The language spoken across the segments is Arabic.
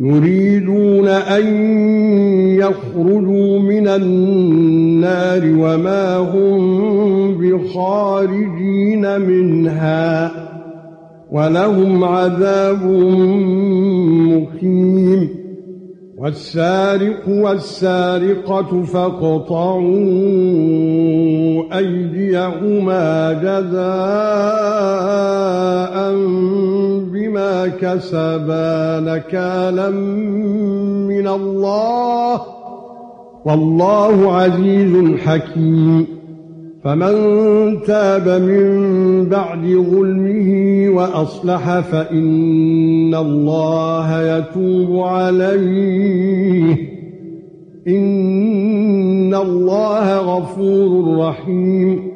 يريدون أن يخرجوا من النار وما هم بخارجين منها ولهم عذاب مقيم. والسارق والسارقة فاقطعوا أيديهما جزاء كسبا نكالا من الله والله عزيز حكيم فمن تاب من بعد ظلمه وأصلح فإن الله يتوب عليه إن الله غفور رحيم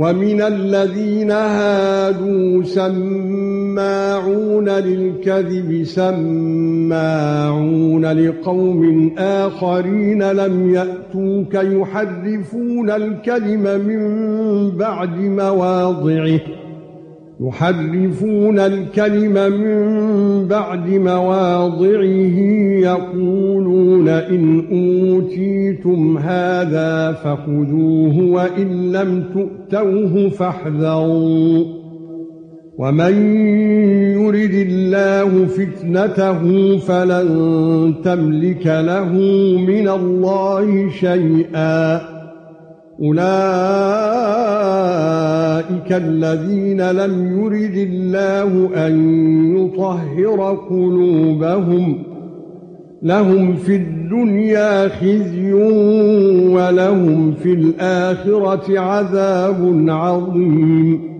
ومن الذين هادوا سماعون للكذب سماعون لقوم آخرين لم يأتوك يحرفون الكلم من بعد مواضعه. يحرفون الكلم من بعد مواضعه يقولون ان أوتيتم هذا فخذوه وإن لم تؤتوه فاحذروا. ومن يرد الله فتنته فلن تملك له من الله شيئا. أولئك الذين لم يرد الله أن يطهر قلوبهم لهم في الدنيا خزي ولهم في الآخرة عذاب عظيم.